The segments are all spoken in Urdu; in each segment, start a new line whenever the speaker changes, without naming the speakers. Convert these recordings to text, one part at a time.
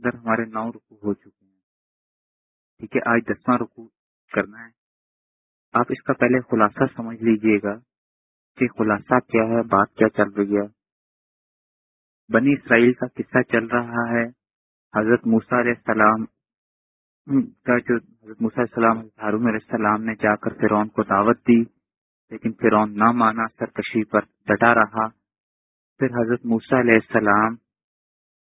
اندر ہمارے نو رکو ہو چکے ہیں۔ ٹھیک ہے، آج دسواں رکو کرنا ہے۔ آپ اس کا پہلے خلاصہ سمجھ لیجیے گا کہ خلاصہ کیا ہے، بات کیا چل رہی ہے۔ بنی اسرائیل کا قصہ چل رہا ہے۔ حضرت موسا علیہ السلام کا جو حضرت موسیٰ السلام ہارون علیہ السلام نے جا کر فرعون کو دعوت دی، لیکن فرعون نہ مانا، سرکشی پر ڈٹا رہا۔ پھر حضرت موسیٰ علیہ السلام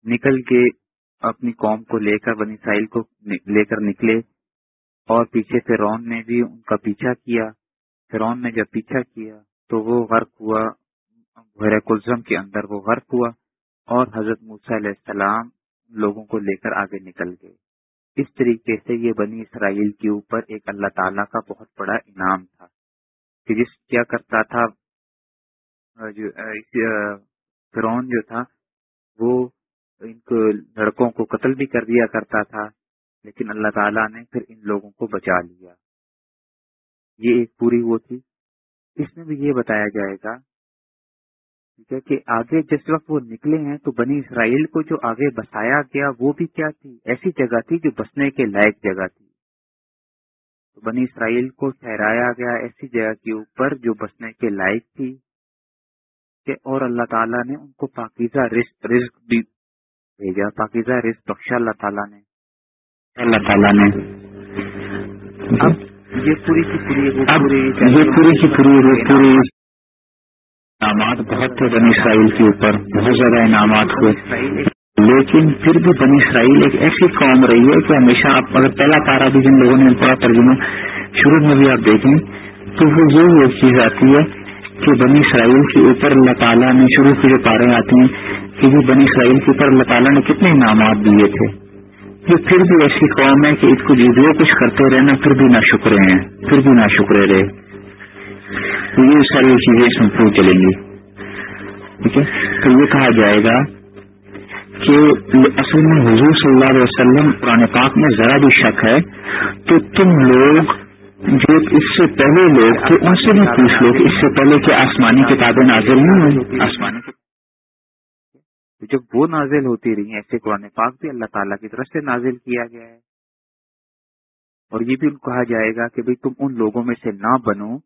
نکل کے اپنی قوم کو لے کر بنی اسرائیل کو لے کر نکلے اور پیچھے فرعون نے بھی ان کا پیچھا کیا۔ فرعون نے جب پیچھا کیا تو وہ غرق ہوا۔ کلزم کے اندر وہ غرق ہوا اور حضرت موسیٰ علیہ السلام لوگوں کو لے کر آگے نکل گئے۔ اس طریقے سے یہ بنی اسرائیل کے اوپر ایک اللہ تعالیٰ کا بہت بڑا انعام تھا کہ جس کیا کرتا تھا۔ فرون جو تھا وہ ان کو لڑکوں کو قتل بھی کر دیا کرتا تھا، لیکن اللہ تعالیٰ نے پھر ان لوگوں کو بچا لیا۔ یہ ایک پوری وہ تھی۔ اس میں بھی یہ بتایا جائے گا، ٹھیک ہے، کہ آگے جس وقت وہ نکلے ہیں تو بنی اسرائیل کو جو آگے بسایا گیا وہ بھی کیا تھی؟ ایسی جگہ تھی جو بسنے کے لائق جگہ تھی۔ تو بنی اسرائیل کو ٹھہرایا گیا ایسی جگہ کے اوپر جو بسنے کے لائق تھی، کہ اور اللہ تعالیٰ نے ان کو پاکیزہ رزق رزق بھی بھیجا پاکیزہ رزق بخشا اللہ تعالیٰ نے اللہ تعالیٰ نے اب یہ پوری کی پوری یہ پوری کی پوری پوری انعامات بہت تھے بنی اسرائیل کے اوپر بہت زیادہ انعامات ہوئے۔ لیکن پھر بھی بنی اسرائیل ایک ایسی قوم رہی ہے کہ ہمیشہ آپ اگر پہلا پارا بھی جن لوگوں نے پڑھا ترجمہ شروع میں بھی آپ دیکھیں تو وہ یہ چیز آتی ہے کہ بنی اسرائیل کے اوپر اللہ تعالیٰ نے شروع کی جو پارے آتی ہیں، کہ وہ بنی اسرائیل کے اوپر اللہ تعالیٰ نے کتنے انعامات دیے تھے۔ یہ پھر بھی ایسی قوم ہے کہ اس کو جو کچھ کرتے رہنا پھر بھی نہ شکرے ہیں، پھر بھی نہ شکرے رہے۔ تو یہ ساری چیزیں سمپور چلیں گی۔ ٹھیک ہے؟ تو یہ کہا جائے گا کہ اصل میں حضور صلی اللہ علیہ وسلم قرآن پاک میں ذرا بھی شک ہے، تو تم لوگ جو اس سے پہلے لوگ تھے، ان سے بھی پوچھ لو کہ اس سے پہلے کہ آسمانی کتابیں نازل نہیں ہوئی آسمانی جب وہ نازل ہوتی رہی ایسے قرآن پاک بھی اللہ تعالیٰ کی طرف سے نازل کیا گیا ہے۔ اور یہ بھی کہا جائے گا کہ بھئی تم ان لوگوں میں سے نہ بنو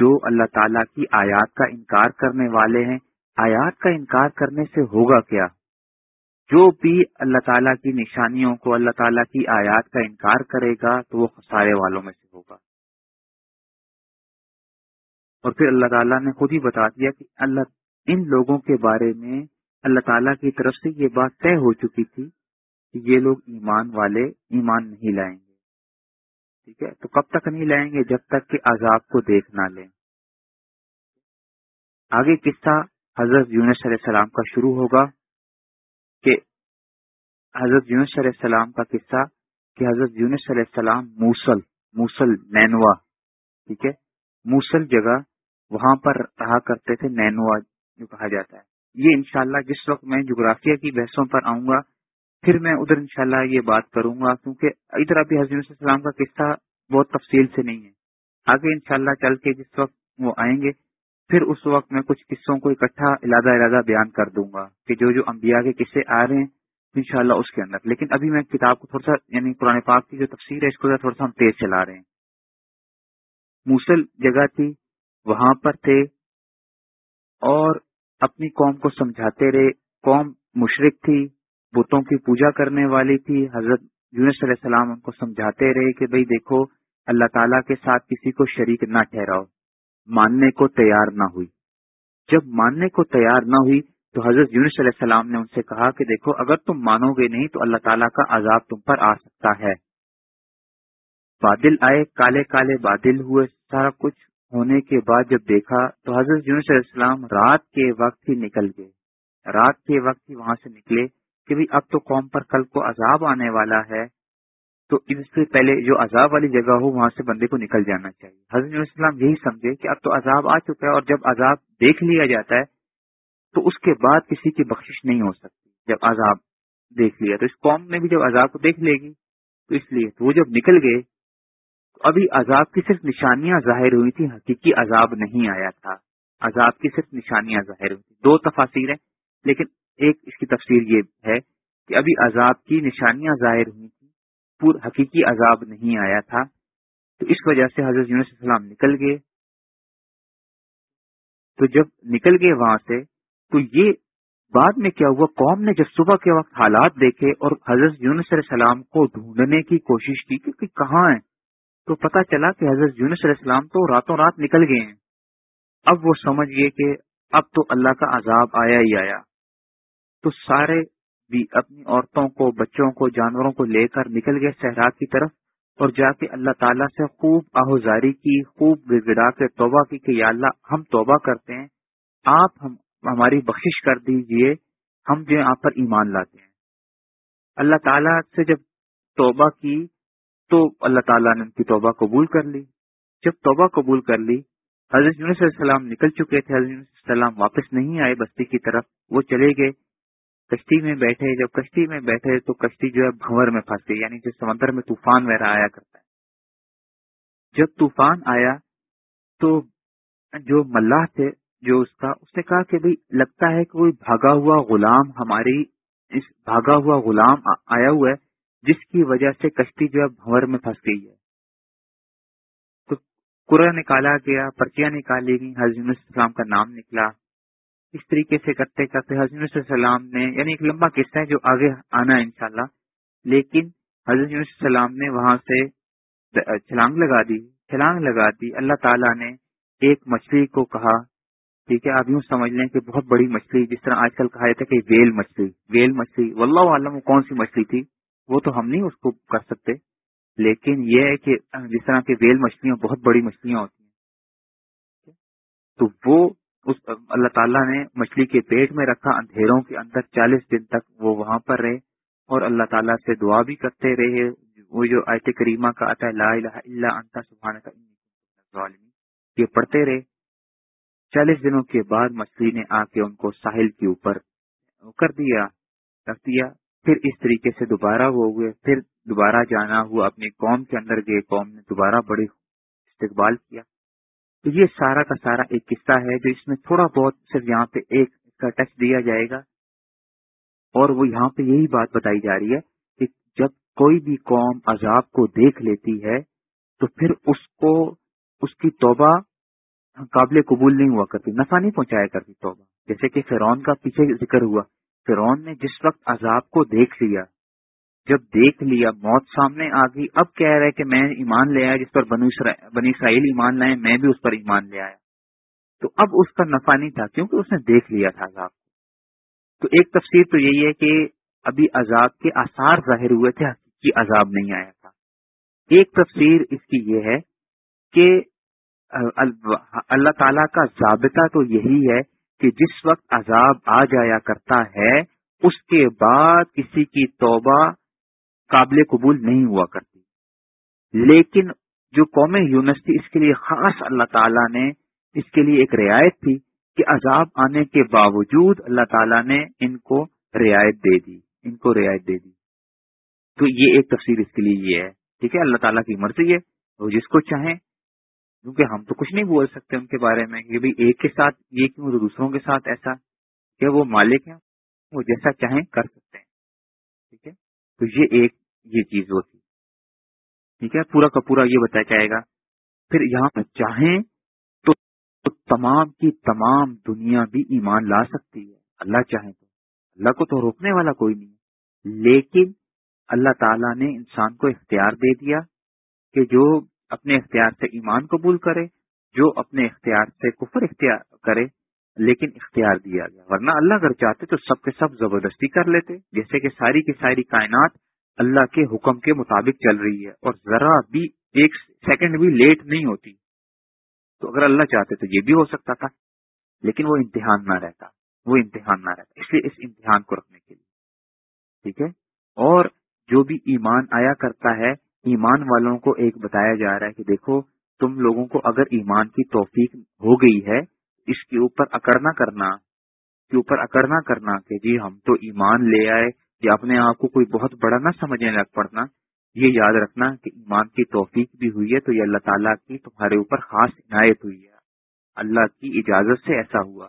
جو اللہ تعالیٰ کی آیات کا انکار کرنے والے ہیں۔ آیات کا انکار کرنے سے ہوگا کیا؟ جو بھی اللہ تعالیٰ کی نشانیوں کو اللہ تعالیٰ کی آیات کا انکار کرے گا تو وہ خسارے والوں میں سے ہوگا۔ اور پھر اللہ تعالیٰ نے خود ہی بتا دیا کہ اللہ ان لوگوں کے بارے میں اللہ تعالیٰ کی طرف سے یہ بات طے ہو چکی تھی کہ یہ لوگ ایمان والے ایمان نہیں لائیں گے۔ ٹھیک ہے؟ تو کب تک نہیں لائیں گے؟ جب تک کہ عذاب کو دیکھ نہ لیں۔ آگے قصہ حضرت یونس علیہ السلام کا شروع ہوگا۔ حضرت یونس علیہ السلام کا قصہ کہ حضرت یونس علیہ السلام موسل موسل نینوا، ٹھیک ہے؟ موسل جگہ وہاں پر رہا کرتے تھے، نینوا جو کہا جاتا ہے۔ یہ انشاءاللہ جس وقت میں جغرافیہ کی بحثوں پر آؤں گا، پھر میں ادھر انشاءاللہ یہ بات کروں گا، کیونکہ ادھر ابھی حضرت علیہ السلام کا قصہ بہت تفصیل سے نہیں ہے۔ آگے انشاءاللہ چل کے جس وقت وہ آئیں گے، پھر اس وقت میں کچھ قصوں کو اکٹھا علادہ علادہ بیان کر دوں گا کہ جو جو انبیاء کے قصے آ رہے ہیں انشاءاللہ اس کے اندر۔ لیکن ابھی میں کتاب کو تھوڑا سا یعنی قرآن پاک کی جو تفسیر ہے، اس کو تھوڑا سا ہم تیز چلا رہے ہیں۔ موسل جگہ تھی، وہاں پر تھے اور اپنی قوم کو سمجھاتے رہے۔ قوم مشرق تھی، بتوں کی پوجا کرنے والی تھی۔ حضرت یونس علیہ السلام ان کو سمجھاتے رہے کہ بھئی دیکھو، اللہ تعالیٰ کے ساتھ کسی کو شریک نہ ٹھہراؤ، ماننے کو تیار نہ ہوئی۔ جب ماننے کو تیار نہ ہوئی تو حضرت یونس علیہ السلام نے ان سے کہا کہ دیکھو، اگر تم مانو گے نہیں تو اللہ تعالیٰ کا عذاب تم پر آ سکتا ہے۔ بادل آئے، کالے کالے بادل ہوئے، سارا کچھ ہونے کے بعد جب دیکھا تو حضرت یونس علیہ السلام رات کے وقت ہی نکل گئے۔ رات کے وقت ہی وہاں سے نکلے کہ اب تو قوم پر کل کو عذاب آنے والا ہے۔ تو اس سے پہلے جو عذاب والی جگہ ہو، وہاں سے بندے کو نکل جانا چاہیے۔ حضرت السلام یہی سمجھے کہ اب تو عذاب آ چکا ہے اور جب عذاب دیکھ لیا جاتا ہے تو اس کے بعد کسی کی بخشش نہیں ہو سکتی جب عذاب دیکھ لیا۔ تو اس قوم نے بھی جب عذاب کو دیکھ لے گی، تو اس لیے تو وہ جب نکل گئے، تو ابھی عذاب کی صرف نشانیاں ظاہر ہوئی تھی حقیقی عذاب نہیں آیا تھا۔ عذاب کی صرف نشانیاں ظاہر ہوئی تھی دو تفاصیر ہیں، لیکن ایک اس کی تفسیر یہ ہے کہ ابھی عذاب کی نشانیاں ظاہر ہوئی تھیں، پور حقیقی عذاب نہیں آیا تھا۔ تو اس وجہ سے حضرت یونس السلام نکل گئے۔ تو جب نکل گئے وہاں سے تو یہ بعد میں کیا ہوا؟ قوم نے جب صبح کے وقت حالات دیکھے اور حضرت یونس علیہ السلام کو ڈھونڈنے کی کوشش کی کہ کہاں ہیں، تو پتا چلا کہ حضرت یونس علیہ السلام تو راتوں رات نکل گئے ہیں۔ اب وہ سمجھ گئے کہ اب تو اللہ کا عذاب آیا ہی آیا۔ تو سارے بھی اپنی عورتوں کو، بچوں کو، جانوروں کو لے کر نکل گئے صحرا کی طرف اور جا کے اللہ تعالیٰ سے خوب آہوزاری کی، خوب گڑا کے، توبہ کی کہ یا اللہ ہم توبہ کرتے ہیں، آپ ہم ہماری بخشش کر دیجیے، ہم جو آپ پر ایمان لاتے ہیں۔ اللہ تعالیٰ سے جب توبہ کی، تو اللہ تعالیٰ نے ان کی توبہ قبول کر لی۔ جب توبہ قبول کر لی، حضرت علیہ السلام نکل چکے تھے۔ حضرت السلام واپس نہیں آئے، بستی کی طرف وہ چلے گئے۔ کشتی میں بیٹھے، جب کشتی میں بیٹھے تو کشتی جو ہے بھنور میں پھنس گئی یعنی جو سمندر میں طوفان وغیرہ آیا کرتا ہے۔ جب طوفان آیا تو جو ملاح تھے جو اس کا اس نے کہا کہ بھائی لگتا ہے کہ کوئی بھاگا ہوا غلام ہماری اس بھاگا ہوا غلام آیا ہوا ہے، جس کی وجہ سے کشتی جو ہے بھنور میں پھنس گئی ہے۔ تو قرآن نکالا گیا، پرچیاں نکالی گئی حضرت السلام کا نام نکلا۔ اس طریقے سے کرتے کرتے حضرت السلام نے یعنی ایک لمبا قصہ ہے جو آگے آنا ہے انشاءاللہ۔ لیکن حضرت السلام نے وہاں سے چھلانگ لگا دی، چھلانگ لگا دی۔ اللہ تعالیٰ نے ایک مچھلی کو کہا ٹھیک ہے، آپ یوں سمجھ لیں کہ بہت بڑی مچھلی، جس طرح آج کل کہا جاتا ہے کہ ویل مچھلی ویل مچھلی، واللہ عالم وہ کون سی مچھلی تھی، وہ تو ہم نہیں اس کو کر سکتے۔ لیکن یہ ہے کہ جس طرح کی ویل مچھلیاں، بہت بڑی مچھلیاں ہوتی ہیں تو وہ اس اللہ تعالیٰ نے مچھلی کے پیٹ میں رکھا، اندھیروں کے اندر چالیس دن تک وہ وہاں پر رہے۔ اور اللہ تعالیٰ سے دعا بھی کرتے رہے۔ وہ جو آیت کریمہ کا آتا ہے، لا الہ الا انت سبحانہ کا یہ پڑھتے رہے۔ چالیس دنوں کے بعد مچھلی نے آ کے ان کو ساحل کے اوپر کر دیا، رکھ دیا، پھر اس طریقے سے دوبارہ وہ ہوئے، پھر دوبارہ جانا ہوا اپنی قوم کے اندر گئے، قوم نے دوبارہ بڑی استقبال کیا۔ تو یہ سارا کا سارا ایک قصہ ہے جو اس میں تھوڑا بہت صرف یہاں پہ ایک کا ٹچ دیا جائے گا۔ اور وہ یہاں پہ یہی بات بتائی جا رہی ہے کہ جب کوئی بھی قوم عذاب کو دیکھ لیتی ہے تو پھر اس کو، اس کی توبہ قابل قبول نہیں ہوا کرتی، نفع نہیں پہنچایا کرتی توبہ۔ جیسے کہ فرون کا پیچھے ذکر ہوا فرون نے جس وقت عذاب کو دیکھ لیا، جب دیکھ لیا، موت سامنے آ گئی، اب کہہ رہے کہ میں ایمان لے آیا، جس پر بنی اسرائیل ایمان لائے، میں بھی اس پر ایمان لے آیا۔ تو اب اس کا نفع نہیں تھا، کیونکہ اس نے دیکھ لیا تھا عذاب تو ایک تفسیر تو یہی ہے کہ ابھی عذاب کے آثار ظاہر ہوئے تھے، حقیقی عذاب نہیں آیا تھا۔ ایک تفسیر اس کی یہ ہے کہ اللہ تعالی کا ضابطہ تو یہی ہے کہ جس وقت عذاب آ جایا کرتا ہے، اس کے بعد کسی کی توبہ قابل قبول نہیں ہوا کرتی۔ لیکن جو قوم یونس تھی، اس کے لیے خاص اللہ تعالیٰ نے، اس کے لیے ایک رعایت تھی کہ عذاب آنے کے باوجود اللہ تعالیٰ نے ان کو رعایت دے دی۔ ان کو رعایت دے دی۔ تو یہ ایک تفسیر اس کے لیے یہ ہے۔ ٹھیک ہے، اللہ تعالیٰ کی مرضی ہے، وہ جس کو چاہیں کیونکہ ہم تو کچھ نہیں بول سکتے ان کے بارے میں کہ بھائی ایک کے ساتھ یہ کیوں دوسروں کے ساتھ ایسا کہ وہ مالک ہیں، وہ جیسا چاہیں کر سکتے ہیں۔ ٹھیک ہے؟ تو یہ ایک یہ چیز ہوتی ٹھیک ہے؟ پورا کا پورا یہ بتایا جائے گا۔ پھر یہاں چاہیں تو تمام کی تمام دنیا بھی ایمان لا سکتی ہے۔ اللہ چاہیں تو۔ اللہ کو تو روکنے والا کوئی نہیں لیکن اللہ تعالیٰ نے انسان کو اختیار دے دیا کہ جو اپنے اختیار سے ایمان قبول کرے، جو اپنے اختیار سے کفر اختیار کرے، لیکن اختیار دیا گیا۔ ورنہ اللہ اگر چاہتے تو سب کے سب زبردستی کر لیتے، جیسے کہ ساری کی ساری کائنات اللہ کے حکم کے مطابق چل رہی ہے، اور ذرا بھی ایک سیکنڈ بھی لیٹ نہیں ہوتی۔ تو اگر اللہ چاہتے تو یہ بھی ہو سکتا تھا، لیکن وہ امتحان نہ رہتا۔ وہ امتحان نہ رہتا۔ اس لیے اس امتحان کو رکھنے کے لیے۔ ٹھیک ہے؟ اور جو بھی ایمان آیا کرتا ہے ایمان والوں کو ایک بتایا جا رہا ہے کہ دیکھو، تم لوگوں کو اگر ایمان کی توفیق ہو گئی ہے، اس کے اوپر اکڑنا کرنا کے اوپر اکڑنا کرنا کہ جی ہم تو ایمان لے آئے یا اپنے آپ کو کوئی بہت بڑا نہ سمجھنے لگ پڑنا، یہ یاد رکھنا کہ ایمان کی توفیق بھی ہوئی ہے تو یہ اللہ تعالیٰ کی تمہارے اوپر خاص عنایت ہوئی ہے۔ اللہ کی اجازت سے ایسا ہوا۔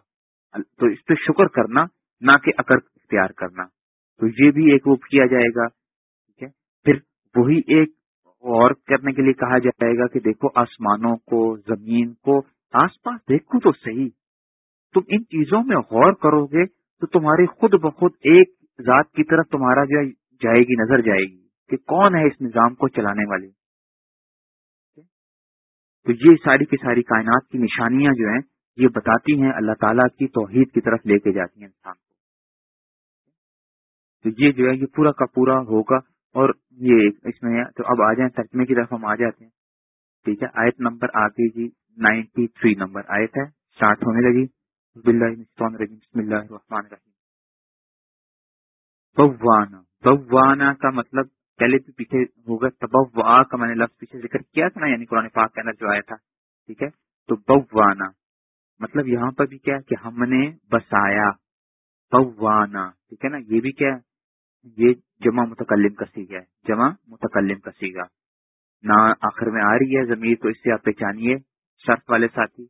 تو اس پہ شکر کرنا، نہ کہ اکڑ اختیار کرنا۔ تو یہ بھی ایک وہ کیا جائے گا، ٹھیک ہے؟ پھر وہی ایک اور کرنے کے لیے کہا جائے گا کہ دیکھو، آسمانوں کو، زمین کو آس پاس دیکھو تو صحیح۔ تم ان چیزوں میں غور کرو گے تو تمہاری خود بخود ایک ذات کی طرف تمہارا جو جائے گی، نظر جائے گی کہ کون ہے اس نظام کو چلانے والے۔ تو یہ ساری کی ساری کائنات کی نشانیاں جو ہیں، یہ بتاتی ہیں اللہ تعالیٰ کی توحید کی طرف لے کے جاتی ہیں انسان کو۔ تو یہ جو ہے، یہ پورا کا پورا ہوگا۔ اور یہ اس میں تو اب آ جائیں ترجمے کی طرف ہم آ جاتے ہیں۔ ٹھیک ہے، آیت نمبر آگے جی نائنٹی تھری نمبر آیت ہے اسٹارٹ ہونے لگی۔ بسم اللہ الرحمن الرحیم بوانا بوانا کا مطلب پہلے بھی پیچھے ہوگا، تبوا کا میں نے لفظ پیچھے ذکر کیا تھا نا یعنی قرآن پاک کے اندر جو آیا تھا۔ ٹھیک ہے، تو بوانا مطلب یہاں پر بھی کیا کہ ہم نے بسایا، بوانا۔ ٹھیک ہے نا، یہ بھی کیا یہ جمع متکلم کا سیگا ہے۔ جمع متکلم کا سیگا۔ نہ آخر میں آ رہی ہے زمین تو اس سے آپ پہچانیے شرف والے ساتھی۔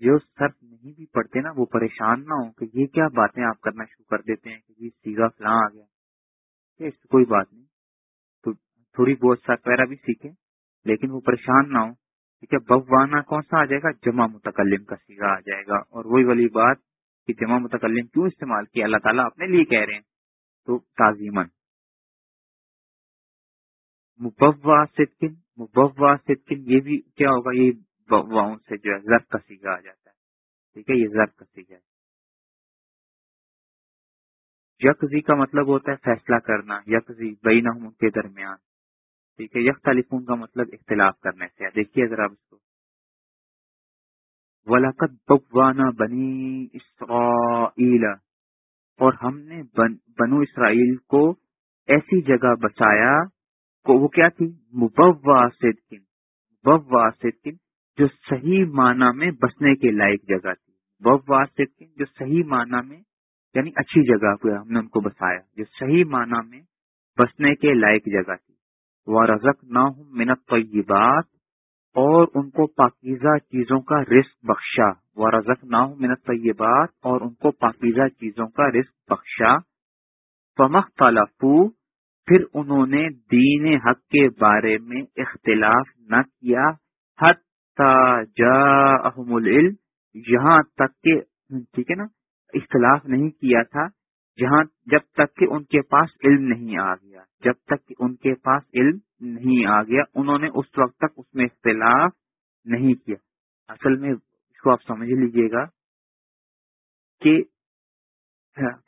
جو صرف نہیں بھی پڑھتے نا، وہ پریشان نہ ہو کہ یہ کیا باتیں آپ کرنا شروع کر دیتے ہیں کہ یہ سیگا فلاں آ گیا۔ اس کوئی بات نہیں۔ تو تھوڑی بہت سات وغیرہ بھی سیکھے لیکن وہ پریشان نہ ہو ٹھیک ہے بوانا کون سا آ جائے گا؟ جمع متکلم کا سیگا آ جائے گا۔ اور وہی والی بات کہ جمع متکلم کیوں استعمال کیا؟ اللہ تعالیٰ اپنے لیے کہہ رہے ہیں۔ تو تعظیمن مبوا صدقن مبوا صدقن، یہ بھی کیا ہوگا؟ یہ واؤں سے جو ہے ضرب کا سیگا آ جاتا ہے۔ ٹھیک ہے؟ یہ ضرب کا سیگا ہے۔ یکزی کا مطلب ہوتا ہے فیصلہ کرنا، یکزی بین ان کے درمیان۔ ٹھیک ہے؟ یک تعلیفون کا مطلب اختلاف کرنے سے۔ دیکھیے ذرا اس کو۔ ولاقت بوانا بنی اسرائیل اور ہم نے بنو اسرائیل کو ایسی جگہ بچایا کو وہ کیا تھی؟ مبوا صدقن مبوا صدقن جو صحیح معنی میں بسنے کے لائق جگہ تھی۔ بوا صدقن جو صحیح معنی میں یعنی اچھی جگہ پہ ہم نے ان کو بسایا، جو صحیح معنی میں بسنے کے لائق جگہ تھی۔ وہ رزق نہ ہوں منت طیبات اور ان کو پاکیزہ چیزوں کا رزق بخشا۔ وہ رزق نہ ہوں منت طیبات اور ان کو پاکیزہ چیزوں کا رزق بخشا۔ فمخ تالفو پھر انہوں نے دین حق کے بارے میں اختلاف نہ کیا۔ حت العلم، یہاں تک کہ، ٹھیک ہے نا؟ اختلاف نہیں کیا تھا۔ جہاں، جب تک کہ ان کے پاس علم نہیں آ گیا، جب تک کہ ان کے پاس علم نہیں آ گیا، انہوں نے اس وقت تک اس میں اختلاف نہیں کیا۔ اصل میں اس کو آپ سمجھ لیجیے گا کہ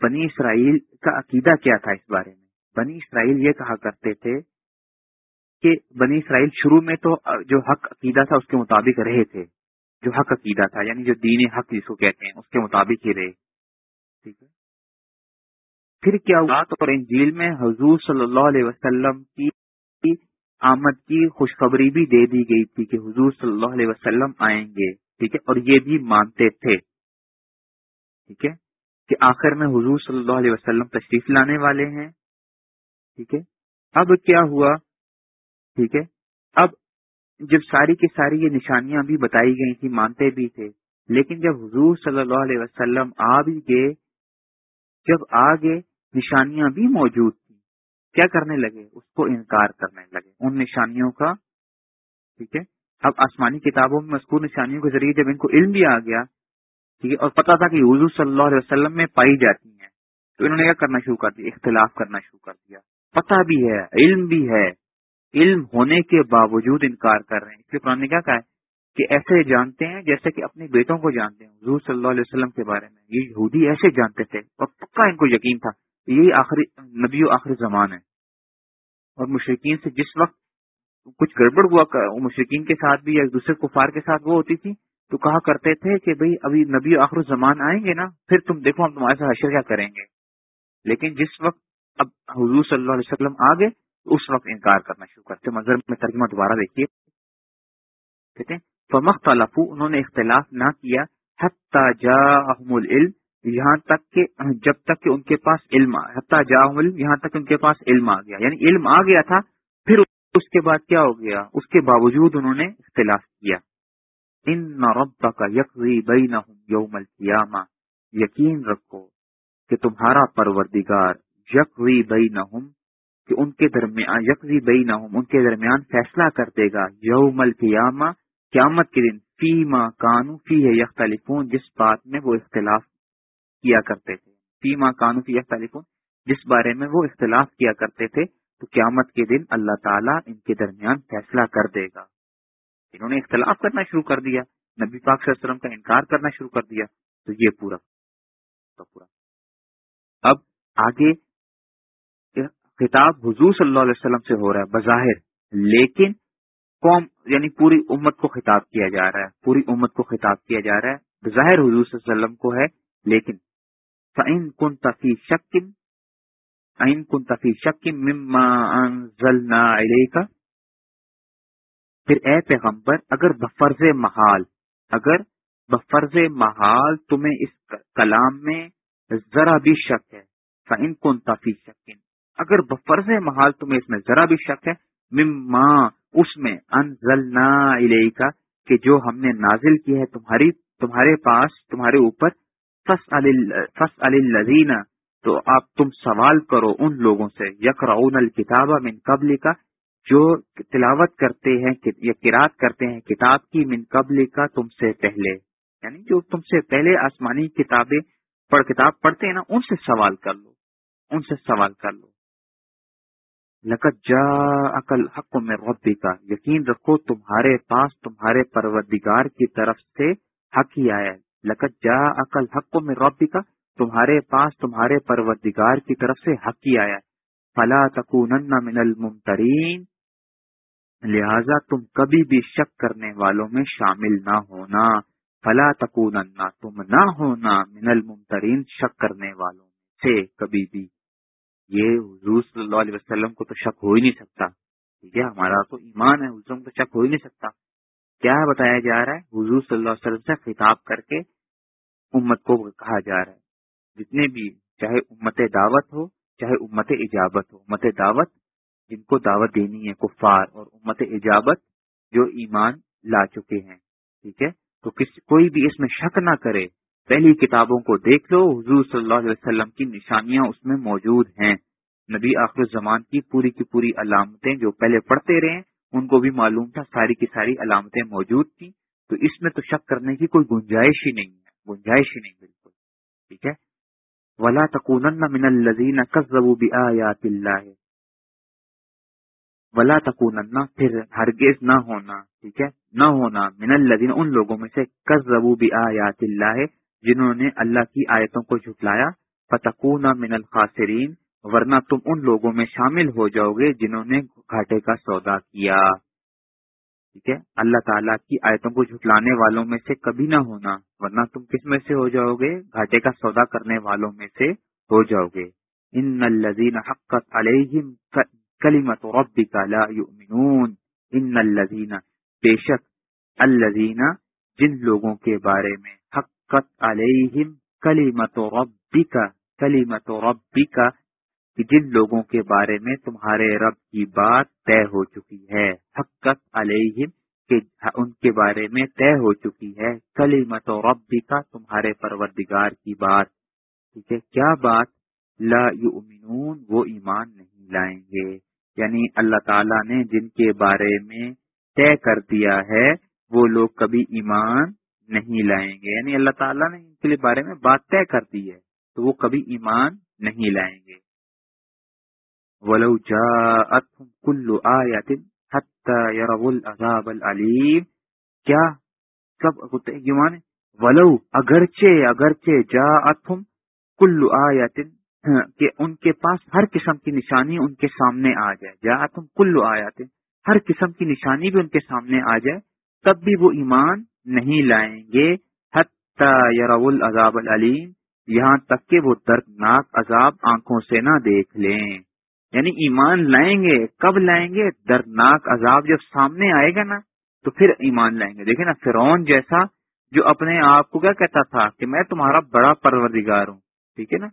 بنی اسرائیل کا عقیدہ کیا تھا اس بارے میں۔ بنی اسرائیل یہ کہا کرتے تھے کہ بنی اسرائیل شروع میں تو جو حق عقیدہ تھا اس کے مطابق رہے تھے، جو حق عقیدہ تھا یعنی جو دین حق جس کو کہتے ہیں، اس کے مطابق ہی رہے۔ ٹھیک ہے؟ پھر کیا ہوا؟ اور انجیل میں حضور صلی اللہ علیہ وسلم کی آمد کی خوشخبری بھی دے دی گئی تھی کہ حضور صلی اللہ علیہ وسلم آئیں گے، ٹھیک ہے؟ اور یہ بھی مانتے تھے۔ ٹھیک ہے؟ کہ آخر میں حضور صلی اللہ علیہ وسلم تشریف لانے والے ہیں۔ ٹھیک ہے؟ اب کیا ہوا؟ ٹھیک ہے؟ اب جب ساری کی ساری یہ نشانیاں بھی بتائی گئی تھی مانتے بھی تھے، لیکن جب حضور صلی اللہ علیہ وسلم آ بھی گئے، جب آگے نشانیاں بھی موجود تھیں، کیا کرنے لگے؟ اس کو انکار کرنے لگے، ان نشانیوں کا۔ ٹھیک ہے؟ اب آسمانی کتابوں میں مذکور نشانیوں کے ذریعے جب ان کو علم بھی آ گیا، ٹھیک ہے، اور پتا تھا کہ حضور صلی اللہ علیہ وسلم میں پائی جاتی ہیں، تو انہوں نے کیا کرنا شروع کر دیا؟ اختلاف کرنا شروع کر دیا۔ پتا بھی ہے، علم بھی ہے۔ علم ہونے کے باوجود انکار کر رہے ہیں۔ اس لیے قرآن نے کیا کہا ہے کہ ایسے جانتے ہیں جیسے کہ اپنے بیٹوں کو جانتے ہیں۔ حضور صلی اللہ علیہ وسلم کے بارے میں یہ یہودی ایسے جانتے تھے۔ اور پکا ان کو یقین تھا۔ یہی آخری نبی و آخری زمان ہے۔ اور مشرقین سے جس وقت کچھ گڑبڑ ہوا مشرقین کے ساتھ بھی یا ایک دوسرے کفار کے ساتھ وہ ہوتی تھی، تو کہا کرتے تھے کہ بھئی ابھی نبی و آخر زمان آئیں گے نا، پھر تم دیکھو ہم تمہارے ساتھ حشر کیا کریں گے۔ لیکن جس وقت اب حضور صلی اللہ علیہ وسلم آ گئے اس وقت انکار کرنا شروع کرتے مذہب میں ترجمہ دوبارہ دیکھیے۔ کہتے ہیں فمخ انہوں نے اختلاف نہ کیا جا العلم، یہاں تک کہ، جب تک کہ ان کے پاس علم جا یہاں تک ان کے پاس علم آ گیا۔ یعنی علم آ گیا تھا، پھر اس کے بعد کیا ہو گیا؟ اس کے باوجود انہوں نے اختلاف کیا۔ ان رب کا یکری بئی نہ یوم القیامہ یقین رکھو کہ تمہارا پروردگار یکوی بئی کہ ان کے درمیان یکوی بئی ان کے درمیان فیصلہ کر دے گا یوم القیامہ، قیامت کے دن فی ماں کانو فی ہے یختلفون، جس بات میں وہ اختلاف کیا کرتے تھے۔ فی ماں کانو فی یختلفون، جس بارے میں وہ اختلاف کیا کرتے تھے، تو قیامت کے دن اللہ تعالیٰ ان کے درمیان فیصلہ کر دے گا۔ انہوں نے اختلاف کرنا شروع کر دیا، نبی پاک صلی اللہ علیہ وسلم کا انکار کرنا شروع کر دیا، تو یہ پورا پورا۔ اب آگے خطاب حضور صلی اللہ علیہ وسلم سے ہو رہا ہے بظاہر، لیکن قوم یعنی پوری امت کو خطاب کیا جا رہا ہے، پوری امت کو خطاب کیا جا رہا ہے، بظاہر حضور صلی اللہ علیہ وسلم کو ہے، لیکن فعین کن تفی شکن این کن تفی شکن مما کا پھر اے پیغمبر، اگر بفرز محال، اگر بفرز محال تمہیں اس کلام میں ذرا بھی شک ہے فن کن تفی شکن اگر بفرز محال تمہیں اس میں ذرا بھی شک ہے، مما اس میں انزلنا کا کہ جو ہم نے نازل کی ہے تمہاری، تمہارے پاس، تمہارے اوپر فس الزین تو آپ تم سوال کرو ان لوگوں سے یکراون الکتاب من قبل کا جو تلاوت کرتے ہیں، یا کراط کرتے ہیں، کتاب کی من قبل کا تم سے پہلے۔ یعنی جو تم سے پہلے آسمانی کتابیں پڑھ کتاب پڑھتے ہیں نا، ان سے سوال کر لو۔ ان سے سوال کر لو۔ لقت جا عقل حق میں ربی کا یقین رکھو، تمہارے پاس تمہارے پروردگار کی طرف سے حق ہی آیا ہے۔ لقت جا عقل حق میں ربی کا تمہارے پاس تمہارے پروردگار کی طرف سے حق ہی آیا ہے۔ فلا تکون من الممترین، لہذا تم کبھی بھی شک کرنے والوں میں شامل نہ ہونا۔ فلا تکون تم نہ ہونا من الممترین، شک کرنے والوں سے کبھی بھی۔ یہ حضور صلی اللہ علیہ وسلم کو تو شک ہو ہی نہیں سکتا۔ ٹھیک ہے، ہمارا تو ایمان ہے، حضور کو شک ہو ہی نہیں سکتا۔ کیا بتایا جا رہا ہے؟ حضور صلی اللہ علیہ وسلم سے خطاب کر کے امت کو کہا جا رہا ہے۔ جتنے بھی، چاہے امت دعوت ہو، چاہے امت اجابت ہو۔ امت دعوت جن کو دعوت دینی ہے، کفار اور امت اجابت جو ایمان لا چکے ہیں۔ ٹھیک ہے، تو کس، کوئی بھی اس میں شک نہ کرے۔ پہلی کتابوں کو دیکھ لو، حضور صلی اللہ علیہ وسلم کی نشانیاں اس میں موجود ہیں۔ نبی آخر زمان کی پوری کی پوری علامتیں جو پہلے پڑھتے رہے ان کو بھی معلوم تھا، ساری کی ساری علامتیں موجود تھیں۔ تو اس میں تو شک کرنے کی کوئی گنجائش ہی نہیں ہے، گنجائش ہی نہیں بالکل۔ ٹھیک ہے؟ ولا تکون من الزین بآیات اللہ ولا تکون پھر ہرگز نہ ہونا۔ ٹھیک ہے؟ نہ ہونا۔ من الذین ان لوگوں میں سے کذبوا بآیات اللہ جنہوں نے اللہ کی آیتوں کو جھٹلایا فتکون من الخاسرین ورنہ تم ان لوگوں میں شامل ہو جاؤ گے جنہوں نے گھاٹے کا سودا کیا۔ ٹھیک ہے؟ اللہ تعالیٰ کی آیتوں کو جھٹلانے والوں میں سے کبھی نہ ہونا، ورنہ تم کس میں سے ہو جاؤ گے؟ گھاٹے کا سودا کرنے والوں میں سے ہو جاؤ گے۔ ان الزین حقت علیہم کلیمت ربک لا یؤمنون ان الذین بے شک الذین جن لوگوں کے بارے میں حقت علیہم کلیمت ربک کلیمت ربک جن لوگوں کے بارے میں تمہارے رب کی بات طے ہو چکی ہے۔ حقت علیہم کہ ان کے بارے میں طے ہو چکی ہے۔ کلیمت ربک، تمہارے پروردگار کی بات۔ ٹھیک ہے؟ کیا بات؟ لا یؤمنون، وہ ایمان نہیں لائیں گے۔ یعنی اللہ تعالیٰ نے جن کے بارے میں طے کر دیا ہے، وہ لوگ کبھی ایمان نہیں لائیں گے۔ یعنی اللہ تعالیٰ نے ان کے بارے میں بات طے کر دی ہے تو وہ کبھی ایمان نہیں لائیں گے۔ ولو کلو العذاب العلیم کیا؟ سب ایمان۔ ولو اگرچہ اگرچہ جا اتم کلو آیاتن کہ ان کے پاس ہر قسم کی نشانی ان کے سامنے آ جائے۔ جا تم کلو آیا ہر قسم کی نشانی بھی ان کے سامنے آ جائے، تب بھی وہ ایمان نہیں لائیں گے یرو العذاب العلیم، یہاں تک کہ وہ دردناک عذاب آنکھوں سے نہ دیکھ لیں۔ یعنی ایمان لائیں گے، کب لائیں گے؟ دردناک عذاب جب سامنے آئے گا نا، تو پھر ایمان لائیں گے۔ دیکھیں نا فرون جیسا جو اپنے آپ کو کیا کہتا تھا کہ میں تمہارا بڑا پروردگار ہوں، ٹھیک ہے نا؟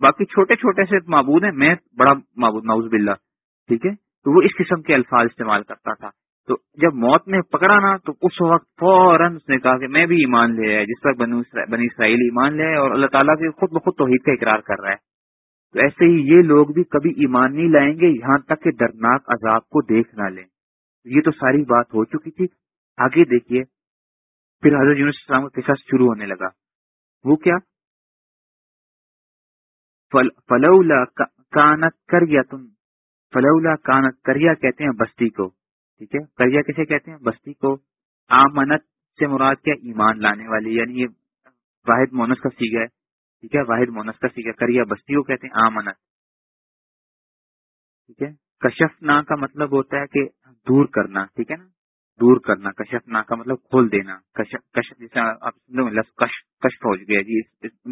باقی چھوٹے چھوٹے سے معبود ہیں، میں بڑا معبود ناؤز باللہ، ٹھیک ہے؟ تو وہ اس قسم کے الفاظ استعمال کرتا تھا۔ تو جب موت نے پکڑا نا، تو اس وقت فوراً اس نے کہا کہ میں بھی ایمان لے آیا، جس پر بنی اسرائیل ایمان لے اور اللہ تعالیٰ کے خود بخود توحید کا اقرار کر رہا ہے۔ تو ایسے ہی یہ لوگ بھی کبھی ایمان نہیں لائیں گے، یہاں تک کہ درناک عذاب کو دیکھ نہ لیں۔ یہ تو ساری بات ہو چکی تھی۔ آگے دیکھیے، پھر حضرت یونس السلام کا قصہ شروع ہونے لگا۔ وہ کیا؟ فلولا کانت کریا تم، فلولا کانت کریا کہتے ہیں بستی کو۔ ٹھیک ہے؟ کریا کیسے کہتے ہیں؟ بستی کو آمنت سے مراد کیا ایمان لانے والی؟ یعنی یہ واحد مونس کا سیگا ہے، ٹھیک ہے؟ واحد مونس کا سیگا کریا بستی کو کہتے ہیں آمنت، ٹھیک ہے؟ کشف نا کا مطلب ہوتا ہے کہ دور کرنا، ٹھیک ہے نا؟ دور کرنا، کشف نا کا مطلب کھول دینا کشف جیسے آپ کشف ہو گیا جی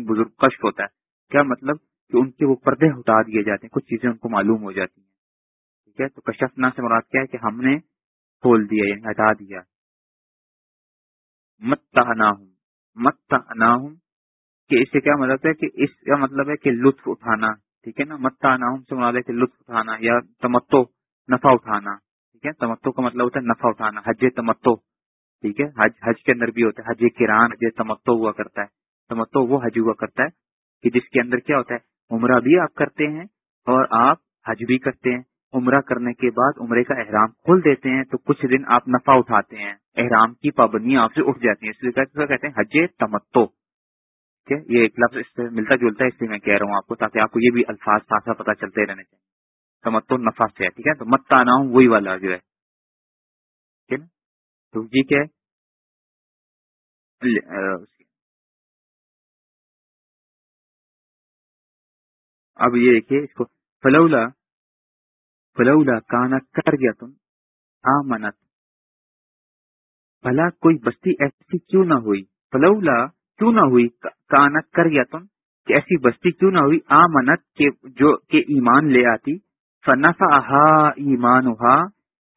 بزرگ کشف ہوتا ہے۔ کیا مطلب؟ کہ ان کے وہ پردے ہٹا دیے جاتے ہیں، کچھ چیزیں ان کو معلوم ہو جاتی ہیں، ٹھیک ہے؟ تو کشف نا سے مراد کیا ہے؟ کہ ہم نے کھول دیا یعنی ہٹا دیا۔ مت مت کہ اس سے کیا مطلب ہے کہ اس کا مطلب ہے کہ لطف اٹھانا، ٹھیک ہے نا؟ مت سے مراد ہے کہ لطف اٹھانا یا تمتو نفع اٹھانا، ٹھیک ہے؟ تمتو کا مطلب ہوتا ہے نفع اٹھانا، حج تمتو ٹھیک ہے؟ حج حج کے اندر بھی ہوتا ہے، حج کران، حج تمتو ہوا کرتا ہے تمتو وہ حج ہوا کرتا ہے کہ جس کے اندر کیا ہوتا ہے، عمرہ بھی آپ کرتے ہیں اور آپ حج بھی کرتے ہیں۔ عمرہ کرنے کے بعد عمرے کا احرام کھول دیتے ہیں تو کچھ دن آپ نفع اٹھاتے ہیں۔ احرام کی پابندیاں آپ سے اٹھ جاتی ہیں۔ اس لیے کہتے ہیں حج تمتو ٹھیک ہے؟ یہ ایک لفظ اس سے ملتا جلتا ہے، اس لیے میں کہہ رہا ہوں آپ کو تاکہ آپ کو یہ بھی الفاظ ساتھ پتہ چلتے رہنے چاہیے۔ تمتو نفع سے ہے، ٹھیک ہے؟ تو مت آنا ہوں وہی والا جو ہے۔ ٹھیک ہے نا؟ تو یہ کیا ہے؟ اب یہ دیکھیے، اس کو فلولا فلولا کانا کر گیا تم آمنت۔ بھلا کوئی بستی ایسی کیوں نہ ہوئی؟ فلولا کیوں نہ ہوئی؟ کانا کر گیا تم کہ ایسی بستی کیوں نہ ہوئی؟ آمنت کے جو کہ ایمان لے آتی۔ فنفا ایمان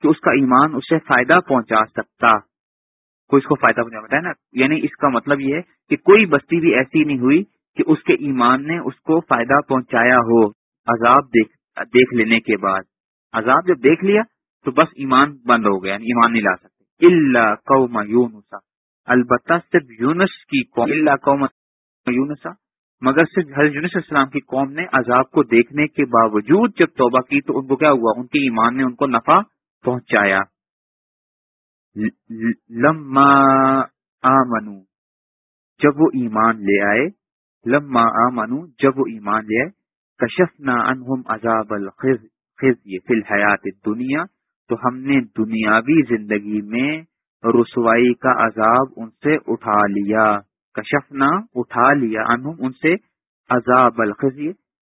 کہ اس کا ایمان اسے فائدہ پہنچا سکتا۔ کوئی اس کو فائدہ پہنچا بتایا نا؟ یعنی اس کا مطلب یہ ہے کہ کوئی بستی بھی ایسی نہیں ہوئی کہ اس کے ایمان نے اس کو فائدہ پہنچایا ہو۔ عذاب دیکھ دیکھ لینے کے بعد۔ عذاب جب دیکھ لیا تو بس ایمان بند ہو گیا یعنی ایمان نہیں لا سکتے۔ اللہ قوم یونسا البتہ صرف یونس کی قوم اللہ قوم یونسا مگر صرف حضرت یونس السلام کی قوم نے عذاب کو دیکھنے کے باوجود جب توبہ کی تو ان کو کیا ہوا؟ ان کے ایمان نے ان کو نفع پہنچایا۔ لما آمنو جب وہ ایمان لے آئے، لما آمنو جب وہ ایمان لے آئے، کشفنا انہم عذاب الخز فی الحیات دنیا تو ہم نے دنیاوی زندگی میں رسوائی کا عذاب ان سے اٹھا لیا، کشفنا اٹھا لیا انہم ان سے عذاب الخزی،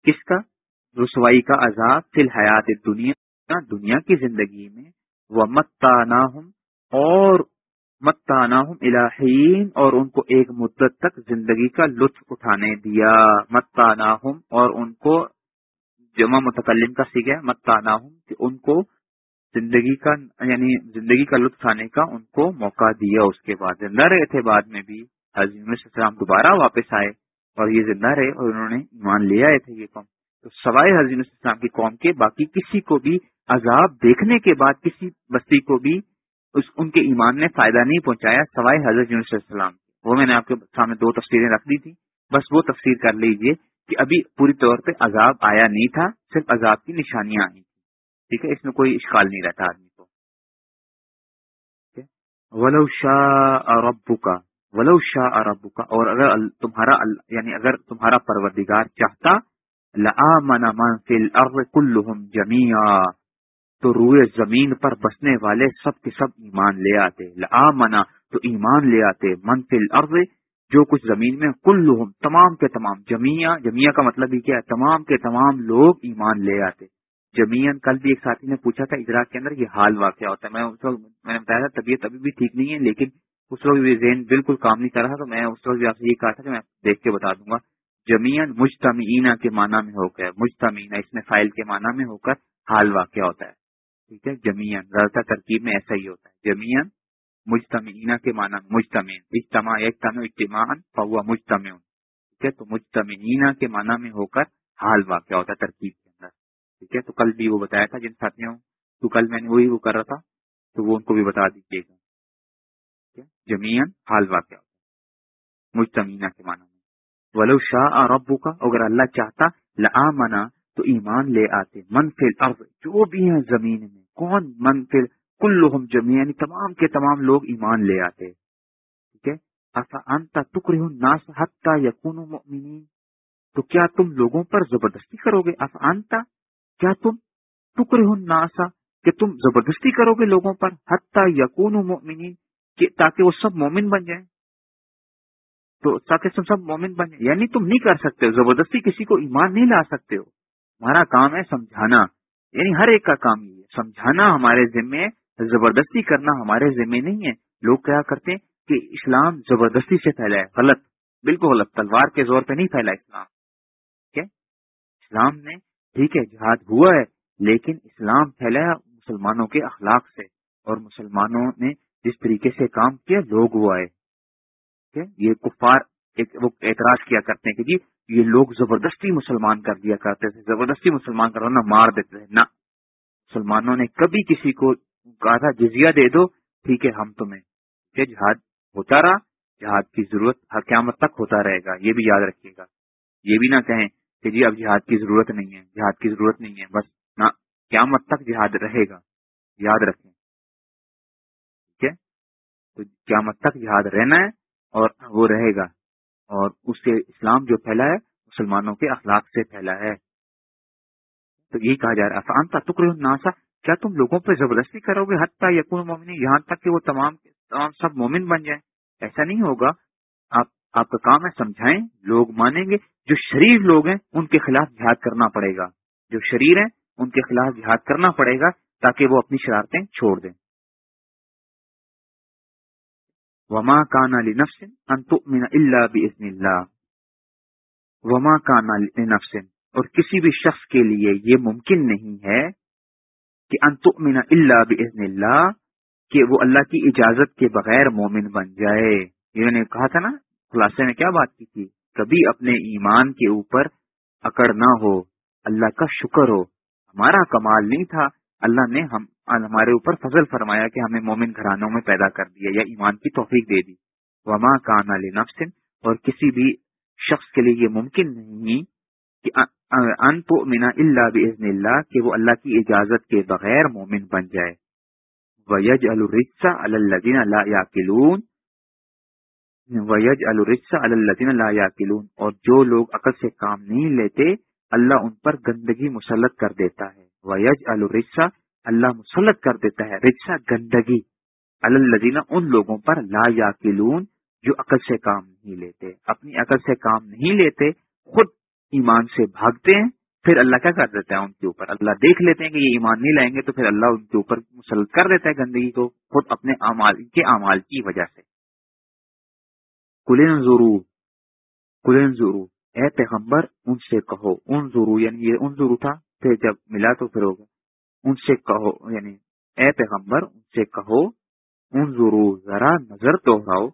کس کا؟ رسوائی کا عذاب فی الحیات دنیا دنیا کی زندگی میں وہ متا اور متانا الہین اور ان کو ایک مدت تک زندگی کا لطف اٹھانے دیا متانا اور ان کو جمع متکلم کا سیکھا متانا کہ ان کو زندگی کا یعنی زندگی کا لطف اٹھانے کا ان کو موقع دیا۔ اس کے بعد زندہ رہے تھے، بعد میں بھی حضیم السلام دوبارہ واپس آئے اور یہ زندہ رہے اور انہوں نے ایمان لے آئے تھے یہ قوم۔ تو سوائے حضیم السلام کی قوم کے، باقی کسی کو بھی عذاب دیکھنے کے بعد، کسی بستی کو بھی اس، ان کے ایمان نے فائدہ نہیں پہنچایا سوائے حضرت یونس السلام وہ میں نے آپ کے سامنے دو تفسیریں رکھ دی تھی بس وہ تفسیر کر لیجیے۔ کہ ابھی پوری طور پہ عذاب آیا نہیں تھا، صرف عذاب کی نشانیاں آئی ٹھیک ہے؟ اس میں کوئی اشکال نہیں رہتا آدمی کو۔ ولو شاہ اربو کا ولو شاہ اربو کا اور اگر تمہارا یعنی اگر تمہارا پروردگار چاہتا، لآمن من فی الارض کلهم جميعا۔ تو روئے زمین پر بسنے والے سب کے سب ایمان لے آتے۔ منا تو ایمان لے آتے۔ منفل ارض جو کچھ زمین میں کل تمام کے تمام جمیا جمیا کا مطلب ہی کیا ہے، تمام کے تمام لوگ ایمان لے آتے۔ جمین کل بھی ایک ساتھی نے پوچھا تھا اجراک کے اندر یہ حال واقع ہوتا ہے۔ میں اس وقت، میں نے بتایا تھا طبیعت ابھی بھی ٹھیک نہیں ہے، لیکن اس وقت بھی ذہن بالکل کام نہیں کر رہا تو میں اس وقت بھی آپ سے یہ کہا تھا کہ میں دیکھ کے بتا دوں گا۔ جمین مجتمعینہ کے معنی میں ہو کر مجتمعینہ، اس میں فائل کے معنی میں ہو کر حال واقع ہوتا ہے۔ ٹھیک ہے جمین زیادہ ترکیب میں ایسا ہی ہوتا ہے۔ جمین مجتمعینہ کے معنی مجتمع اجتماع اجتماع اجتماع فوا مجتمع ٹھیک ہے؟ تو مجتمعینہ کے معنی میں ہو کر حال واقع ہوتا ہے ترکیب کے اندر۔ ٹھیک ہے؟ تو کل بھی وہ بتایا تھا جن ساتھیوں، تو کل میں نے وہی وہ کر رہا تھا، تو وہ ان کو بھی بتا دیجیے گا۔ جمین حال واقع ہوتا ہے مجتمعینہ کے معنی میں۔ ولو شاہ اور ابو کا اگر اللہ چاہتا، لآمنا، تو ایمان لے آتے۔ منفل ارض جو بھی ہیں زمین میں، کون منفل کل جمی یعنی تمام کے تمام لوگ ایمان لے آتے۔ ٹھیک ہے؟ انتا ناس حتہ یقون تو کیا تم لوگوں پر زبردستی کرو گے؟ انتا، کیا تم ٹکڑے ناسا کہ تم زبردستی کرو گے لوگوں پر؟ حتہ یقون کہ تاکہ وہ سب مومن بن جائیں۔ تو تاکہ تم سب مومن بن جائیں۔ یعنی تم نہیں کر سکتے ہو زبردستی کسی کو ایمان نہیں لا سکتے ہو۔ ہمارا کام ہے سمجھانا۔ یعنی ہر ایک کا کام یہ ہے۔ سمجھانا ہمارے ذمے زبردستی کرنا ہمارے ذمے نہیں ہے۔ لوگ کیا کرتے ہیں کہ اسلام زبردستی سے پھیلا ہے غلط، بالکل غلط، تلوار کے زور پہ نہیں پھیلا اسلام۔ ٹھیک ہے؟ اسلام نے ٹھیک ہے، جہاد ہوا ہے، لیکن اسلام پھیلا مسلمانوں کے اخلاق سے اور مسلمانوں نے جس طریقے سے کام کیا، لوگ وہ آئے۔ یہ کفار ایک، وہ اعتراض کیا کرتے ہیں کہ جی یہ لوگ زبردستی مسلمان کر دیا کرتے تھے، زبردستی مسلمان کرنا مار دیتے تھے، نہ۔ مسلمانوں نے کبھی کسی کو کہا تھا جزیہ دے دو، ٹھیک ہے، ہم تمہیں کہ جہاد ہوتا رہا، جہاد کی ضرورت ہر قیامت تک ہوتا رہے گا، یہ بھی یاد رکھیے گا۔ یہ بھی نہ کہیں کہ جی اب جہاد کی ضرورت نہیں ہے، جہاد کی ضرورت نہیں ہے، بس نہ قیامت تک جہاد رہے گا۔ یاد رکھیں، ٹھیک ہے؟ تو قیامت تک جہاد رہنا ہے اور وہ رہے گا۔ اور اس سے اسلام جو پھیلا ہے، مسلمانوں کے اخلاق سے پھیلا ہے۔ تو یہی کہا جا رہا ہے آسان تھا ٹکڑے ناسا کیا تم لوگوں پہ زبردستی کرو گے حتیٰ یقین مومن یہاں تک کہ وہ تمام تمام سب مومن بن جائیں۔ ایسا نہیں ہوگا۔ آپ آپ کا کام ہے سمجھائیں۔ لوگ مانیں گے۔ جو شریر لوگ ہیں، ان کے خلاف جہاد کرنا پڑے گا۔ جو شریر ہیں، ان کے خلاف جہاد کرنا پڑے گا تاکہ وہ اپنی شرارتیں چھوڑ دیں۔ وما کانا علی نفسن انتمن اللہ بزن اللہ وما کانا نفسن اور کسی بھی شخص کے لیے یہ ممکن نہیں ہے کہ انتمن اللہ بزن اللہ، کہ وہ اللہ کی اجازت کے بغیر مومن بن جائے۔ یہ نے کہا تھا نا، خلاصے میں کیا بات کی تھی؟ کبھی اپنے ایمان کے اوپر اکڑ نہ ہو۔ اللہ کا شکر ہو۔ ہمارا کمال نہیں تھا۔ اللہ نے ہم، ہمارے اوپر فضل فرمایا کہ ہمیں مومن گھرانوں میں پیدا کر دیا یا ایمان کی توفیق دے دی۔ وما کان علی نفسن اور کسی بھی شخص کے لیے یہ ممکن نہیں ان تو منا اللہ بزن اللہ کہ وہ اللہ کی اجازت کے بغیر مومن بن جائے۔ ویج الرسا الدین اللہ یا کلون ویج الرسا الدین اللہ یا کلون اور جو لوگ عقل سے کام نہیں لیتے، اللہ ان پر گندگی مسلط کر دیتا ہے۔ ویج الرسا اللہ مسلط کر دیتا ہے۔ رچا گندگی۔ الدینہ ان لوگوں پر لا یا جو عقل سے کام نہیں لیتے۔ اپنی عقل سے کام نہیں لیتے، خود ایمان سے بھاگتے ہیں، پھر اللہ کیا کر دیتا ہے ان کے اوپر؟ اللہ دیکھ لیتے ہیں کہ یہ ایمان نہیں لائیں گے تو پھر اللہ ان کے اوپر مسلط کر دیتا ہے گندگی کو، خود اپنے امال کے اعمال کی وجہ سے۔ کلین ضرور کلین ضرور اے پیغمبر، ان سے کہو۔ ان ضرور یعنی یہ ان ضرور تھا، پھر جب ملا تو پھر ہوگا۔ ان سے کہو یعنی اے پیغمبر، ان سے کہو ان ضرور ذرا نظر دوہراؤ۔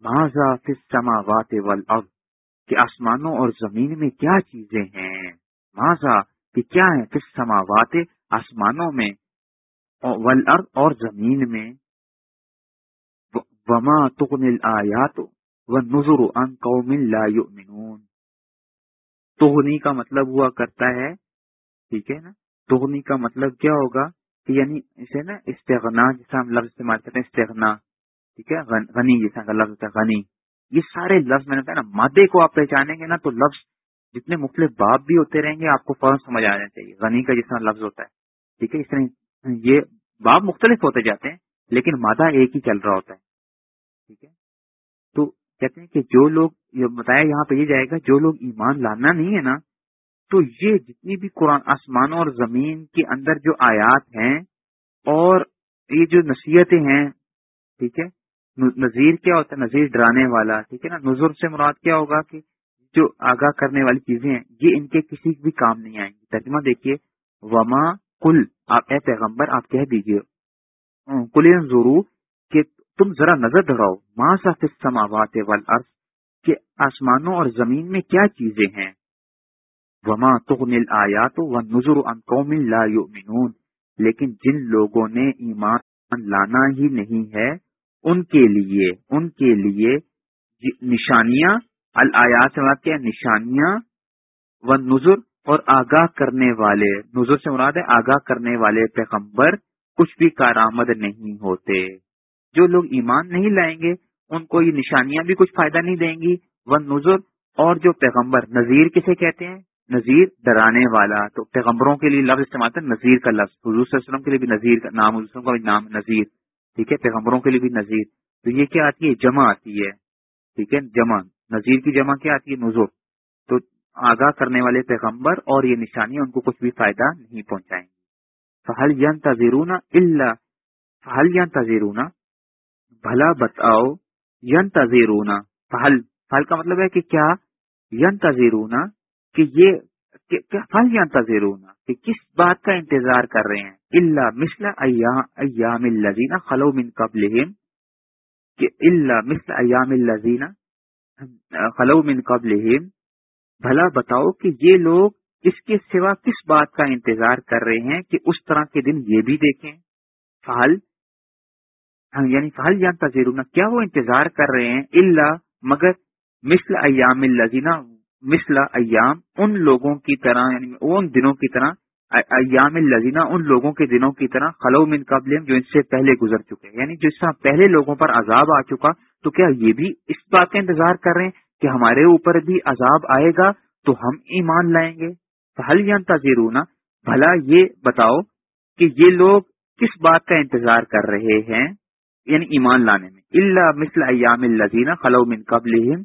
ماضا سماوات والارض؟ کہ آسمانوں اور زمین میں کیا چیزیں ہیں؟ ماضا کہ کیا ہے کس سماوات آسمانوں میں والارض اور زمین میں؟ وما تغن الآیات والنظر عن قوم لا یؤمنون تغنی کا مطلب ہوا کرتا ہے، ٹھیک ہے نا؟ دگنی کا مطلب کیا ہوگا؟ کہ یعنی اسے نا استغنا جیسا ہم لفظ استعمال کرتے ہیں، استغنا، ٹھیک ہے؟ غنی جیسا کا لفظ ہوتا ہے غنی۔ یہ سارے لفظ میں نے کہا نا، مادے کو آپ پہچانیں گے نا تو لفظ جتنے مختلف باب بھی ہوتے رہیں گے، آپ کو فوراً سمجھ آنا چاہیے۔ غنی کا جس طرح لفظ ہوتا ہے، ٹھیک ہے؟ اس طرح یہ باب مختلف ہوتے جاتے ہیں، لیکن مادہ ایک ہی چل رہا ہوتا ہے۔ ٹھیک ہے؟ تو کہتے ہیں کہ جو لوگ، یہ بتایا یہاں پہ یہ جائے گا، جو لوگ ایمان لانا نہیں ہے نا، تو یہ جتنی بھی قرآن، آسمانوں اور زمین کے اندر جو آیات ہیں اور یہ جو نصیحتیں ہیں، ٹھیک ہے؟ نذیر کیا ہوتا ہے؟ نذیر ڈرانے والا، ٹھیک ہے نا؟ نظر سے مراد کیا ہوگا کہ جو آگاہ کرنے والی چیزیں ہیں، یہ ان کے کسی بھی کام نہیں آئیں گی۔ ترجمہ دیکھیے، وما کل آپ اے پیغمبر، آپ کہہ دیجیے کل ضرور کہ تم ذرا نظر دہراؤ ماں سا سماوات والارض کہ آسمانوں اور زمین میں کیا چیزیں ہیں؟ وما تغن الآیات و نظر ان قوم لا یؤمنون لیکن جن لوگوں نے ایمان لانا ہی نہیں ہے ان کے لیے، ان کے لیے نشانیاں، الآیات کیا نشانیاں و نظر اور آگاہ کرنے والے نظر سے مراد ہے آگاہ کرنے والے پیغمبر کچھ بھی کارآمد نہیں ہوتے۔ جو لوگ ایمان نہیں لائیں گے، ان کو یہ نشانیاں بھی کچھ فائدہ نہیں دیں گی۔ وہ نظر اور جو پیغمبر، نذیر کسے کہتے ہیں؟ نذیر ڈرانے والا۔ تو پیغمبروں کے لیے لفظ استعمال ہے نذیر کا لفظ۔ حضور صلی اللہ علیہ وسلم کے لیے بھی نذیر کا نام، حضور کا بھی نام نذیر۔ ٹھیک ہے، پیغمبروں کے لیے بھی نذیر۔ تو یہ کیا آتی ہے؟ جمع آتی ہے۔ ٹھیک ہے، جمع۔ نذیر کی جمع کیا آتی ہے؟ نظر تو آگاہ کرنے والے پیغمبر اور یہ نشانی ان کو کچھ بھی فائدہ نہیں پہنچائیں گے فہل ین تذیرون اللہ فہل ین تذیرون بھلا بتاؤ ین تذیرون فہل فہل کا مطلب ہے کہ کیا؟ ین تذیرون کہ یہ فہل ین تذیرون کہ کس بات کا انتظار کر رہے ہیں؟ اللہ مثل ایام الذین خلو من قبلہم. کہ اللہ مثل ایام الذین خلو من قبلہم. بھلا بتاؤ کہ یہ لوگ اس کے سوا کس بات کا انتظار کر رہے ہیں کہ اس طرح کے دن یہ بھی دیکھیں؟ فہل یعنی فہل یا تذیر کیا وہ انتظار کر رہے ہیں؟ اللہ مگر مثل ایام الزینہ مثل ایام ان لوگوں کی طرح یعنی ان دنوں کی طرح ایام الزینہ ان لوگوں کے دنوں کی طرح خلو من قبل جو ان سے پہلے گزر چکے یعنی جس طرح پہلے لوگوں پر عذاب آ چکا، تو کیا یہ بھی اس بات کا انتظار کر رہے ہیں کہ ہمارے اوپر بھی عذاب آئے گا؟ تو ہم ایمان لائیں گے۔ حل یا تذیرون بھلا یہ بتاؤ کہ یہ لوگ کس بات کا انتظار کر رہے ہیں؟ یعنی ایمان لانے میں۔ اللہ مثل ایام الزین خلو من قبل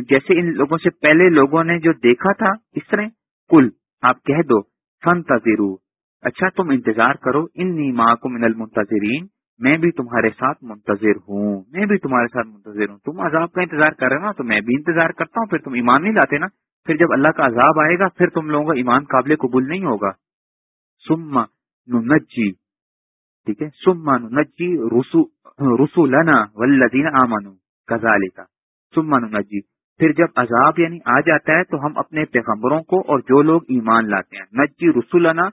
جیسے ان لوگوں سے پہلے لوگوں نے جو دیکھا تھا، اس طرح۔ کل آپ کہہ دو۔ فن اچھا تم انتظار کرو۔ ان نیما کو من المنتظرین۔ میں بھی تمہارے ساتھ منتظر ہوں۔ میں بھی تمہارے ساتھ منتظر ہوں۔ تم عذاب کا انتظار کر رہے ہو نا؟ تو میں بھی انتظار کرتا ہوں۔ پھر تم ایمان نہیں لاتے نا؟ پھر جب اللہ کا عذاب آئے گا، پھر تم لوگوں کا ایمان قابل قبول نہیں ہوگا۔ سما نجی ٹھیک ہے؟ سما نجی رسو رسو لنا ولدین آمن کزال کا سما نجی پھر جب عذاب یعنی آ جاتا ہے تو ہم اپنے پیغمبروں کو اور جو لوگ ایمان لاتے ہیں، نجی رسولنا،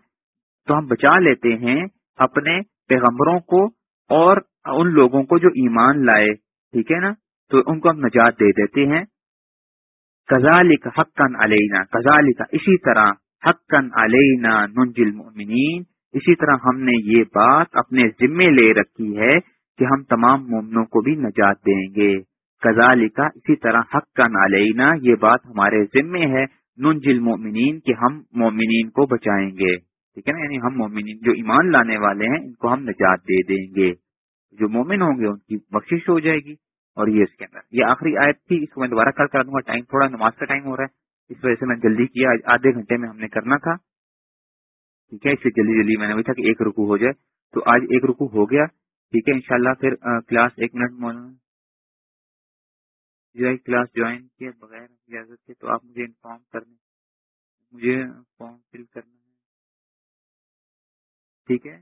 تو ہم بچا لیتے ہیں اپنے پیغمبروں کو اور ان لوگوں کو جو ایمان لائے، ٹھیک ہے نا؟ تو ان کو ہم نجات دے دیتے ہیں۔ کزال حقن علینا کزال اسی طرح حقن علینا ننجل المؤمنین۔ اسی طرح ہم نے یہ بات اپنے ذمے لے رکھی ہے کہ ہم تمام مومنوں کو بھی نجات دیں گے۔ کزال اسی طرح حقن علینا، یہ بات ہمارے ذمے ہے ننجل المؤمنین کہ ہم مومنین کو بچائیں گے۔ ٹھیک ہے نا؟ یعنی ہم مومنین جو ایمان لانے والے ہیں، ان کو ہم نجات دے دیں گے۔ جو مومن ہوں گے، ان کی بخشش ہو جائے گی۔ اور یہ اس کے اندر، یہ آخری آیت تھی، اس کو میں دوبارہ کل کرا دوں گا۔ ٹائم تھوڑا نماز کا ٹائم ہو رہا ہے، اس وجہ سے میں جلدی کیا آدھے گھنٹے میں ہم نے کرنا تھا۔ ٹھیک ہے، اس سے جلدی جلدی میں نے تھا کہ ایک رکو ہو جائے۔ تو آج ایک رکو ہو گیا۔ ٹھیک ہے، انشاءاللہ پھر کلاس ایک منٹ جو کلاس جوائن کیا بغیر اجازت کے تو آپ مجھے انفارم کرنے مجھے فارم فل کرنا ٹھیک ہے؟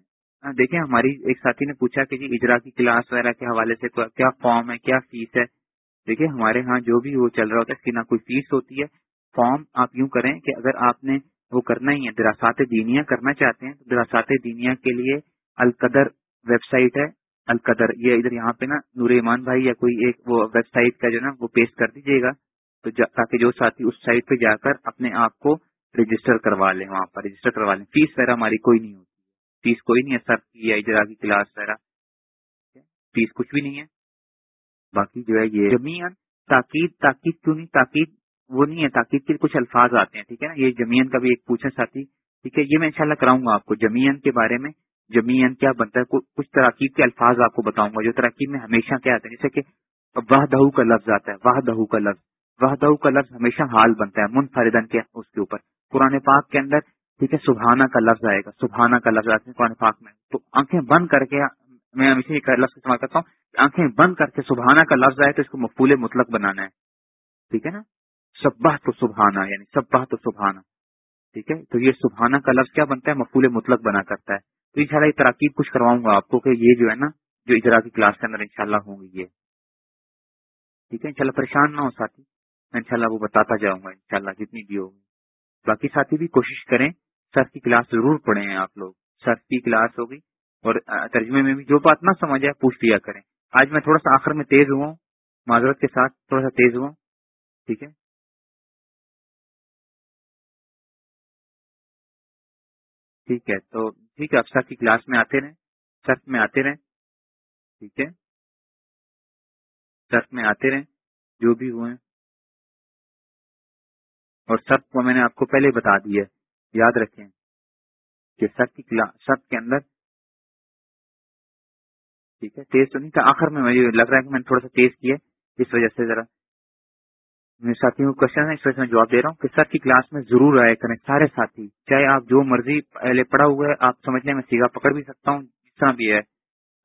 ہاں، دیکھیں ہماری ایک ساتھی نے پوچھا کہ جی اجرا کی کلاس وغیرہ کے حوالے سے کیا فارم ہے، کیا فیس ہے؟ دیکھیں ہمارے ہاں جو بھی وہ چل رہا ہوتا ہے، اس کی نہ کوئی فیس ہوتی ہے۔ فارم آپ یوں کریں کہ اگر آپ نے وہ کرنا ہی ہے، دراسات دینیا کرنا چاہتے ہیں، تو دراسات دینیا کے لیے القدر ویب سائٹ ہے۔ القدر، یہ ادھر یہاں پہ نا نور ایمان بھائی یا کوئی ایک وہ ویب سائٹ کا جو نا وہ پیش کر دیجیے گا، تو تاکہ جو ساتھی اس سائٹ پہ جا کر اپنے آپ کو رجسٹر کروا لیں، وہاں پر رجسٹر کروا لیں۔ فیس وغیرہ ہماری کوئی نہیں ہوتی۔ فیس کوئی نہیں ہے سر کی یا اجرا کی کلاس وغیرہ۔ فیس کچھ بھی نہیں ہے۔ باقی جو ہے یہ جمین تاکید تاکید کیوں نہیں؟ تاکید وہ نہیں ہے، تاکید کے کچھ الفاظ آتے ہیں، ٹھیک ہے نا؟ یہ جمین کا بھی ایک پوچھا ساتھی۔ ٹھیک ہے، یہ میں انشاءاللہ کراؤں گا آپ کو۔ جمین کے بارے میں جمین کیا بنتا ہے؟ کچھ تراکیب کے الفاظ آپ کو بتاؤں گا، جو تراکیب میں ہمیشہ کیا آتے ہیں، جیسے کہ واہ دہو کا لفظ آتا ہے واہ دہو کا لفظ۔ واہ دہو کا لفظ ہمیشہ حال بنتا ہے منفردن کے اس کے اوپر۔ قرآن پاک کے اندر، ٹھیک ہے، سبحانہ کا لفظ آئے گا، سبحانہ کا لفظ آتے ہیں قرآن پاک میں۔ تو آنکھیں بند کر کے، میں ہمیشہ یہ لفظ استعمال کرتا ہوں، کہ آنکھیں بند کر کے سبحانہ کا لفظ آئے تو اس کو مقبول مطلق بنانا ہے۔ ٹھیک ہے نا؟ سبہ تو سبحانہ یعنی سبہ تو سبحانہ۔ ٹھیک ہے؟ تو یہ سبحانہ کا لفظ کیا بنتا ہے؟ مقبول مطلق بنا کرتا ہے۔ تو ان شاء اللہ یہ تراکیب کچھ کرواؤں گا آپ کو کہ یہ جو ہے نا، جو اجرا کی کلاس کے اندر ان شاء اللہ ہوں گی یہ۔ ٹھیک ہے؟ ان شاء اللہ پریشان نہ ہو ساتھی۔ میں ان شاء اللہ وہ بتاتا جاؤں گا ان شاء اللہ جتنی بھی ہوگی۔ باقی ساتھی بھی کوشش کریں، سر کی کلاس ضرور پڑھیں آپ لوگ۔ سر کی کلاس ہوگی اور ترجمے میں بھی جو بات نہ سمجھ آئے پوچھ لیا کریں۔ آج میں تھوڑا سا آخر میں تیز ہوا ہوں، معذرت کے ساتھ تھوڑا سا تیز ہوا ٹھیک ہے؟ ٹھیک ہے، تو ٹھیک ہے اب سر کی کلاس میں آتے رہیں سرف میں آتے رہیں، ٹھیک ہے؟ سرف میں آتے رہیں، جو بھی ہوئے۔ اور سب کو میں نے آپ کو پہلے بتا دی ہے یاد رکھیں کہ سب کی کلاس سب کے اندر، ٹھیک ہے؟ تیز تو نہیں تھا آخر میں مجھے لگ رہا ہے کہ میں نے تھوڑا سا تیز کیا اس وجہ سے ذرا میرے ساتھیوں کو کوشچن ہے، اس وجہ میں جواب دے رہا ہوں کہ سر کی کلاس میں ضرور آئے کریں سارے ساتھی، چاہے آپ جو مرضی پہلے پڑھا ہوا ہے، آپ سمجھنے میں سیگا پکڑ بھی سکتا ہوں، جس طرح بھی ہے۔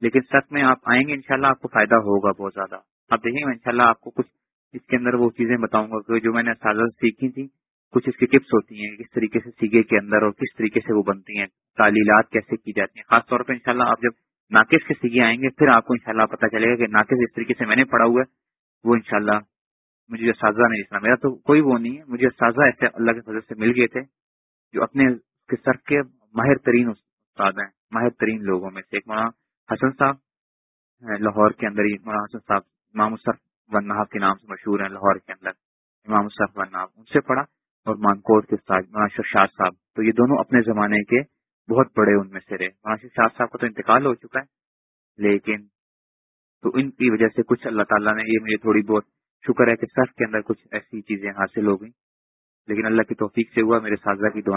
لیکن سچ میں آپ آئیں گے، انشاءاللہ آپ کو فائدہ ہوگا بہت زیادہ۔ آپ دیکھیں گے، میں ان آپ کو کچھ اس کے اندر وہ چیزیں بتاؤں گا کہ جو میں نے سازہ سیکھی تھی کچھ اس کی ٹپس ہوتی ہیں، کس طریقے سے سیگے کے اندر اور کس طریقے سے وہ بنتی ہیں، تعلیلات کیسے کی جاتی ہیں۔ خاص طور پہ انشاءاللہ آپ جب ناقص کے سیگے آئیں گے، پھر آپ کو انشاءاللہ پتہ چلے گا کہ ناقص اس طریقے سے میں نے پڑھا ہوا ہے، وہ انشاءاللہ مجھے اساتذہ نہیں جسنا میرا تو کوئی وہ نہیں ہے، مجھے اساتذہ ایسے اللہ کے فضل سے مل گئے تھے جو اپنے سر کے ماہر ترین استاد ہیں، ماہر ترین لوگوں میں سے۔ ایک مولانا حسن صاحب لاہور کے اندر ہی۔ مولانا حسن صاحب امام الصرف ون نہاب کے نام سے مشہور ہیں، لاہور کے اندر۔ امام الصرف ون نہاب ان سے پڑھا اور مانکوٹ کے استاد مولانا شاد صاحب۔ تو یہ دونوں اپنے زمانے کے بہت بڑے ان میں سے رہے۔ مولانا شاد صاحب کا تو انتقال ہو چکا ہے، لیکن تو ان کی وجہ سے کچھ اللہ تعالیٰ نے یہ مجھے تھوڑی بہت شکر ہے کہ سرف کے اندر کچھ ایسی چیزیں حاصل ہو گئیں۔ لیکن اللہ کی توفیق سے ہوا، میرے سازہ کی دعا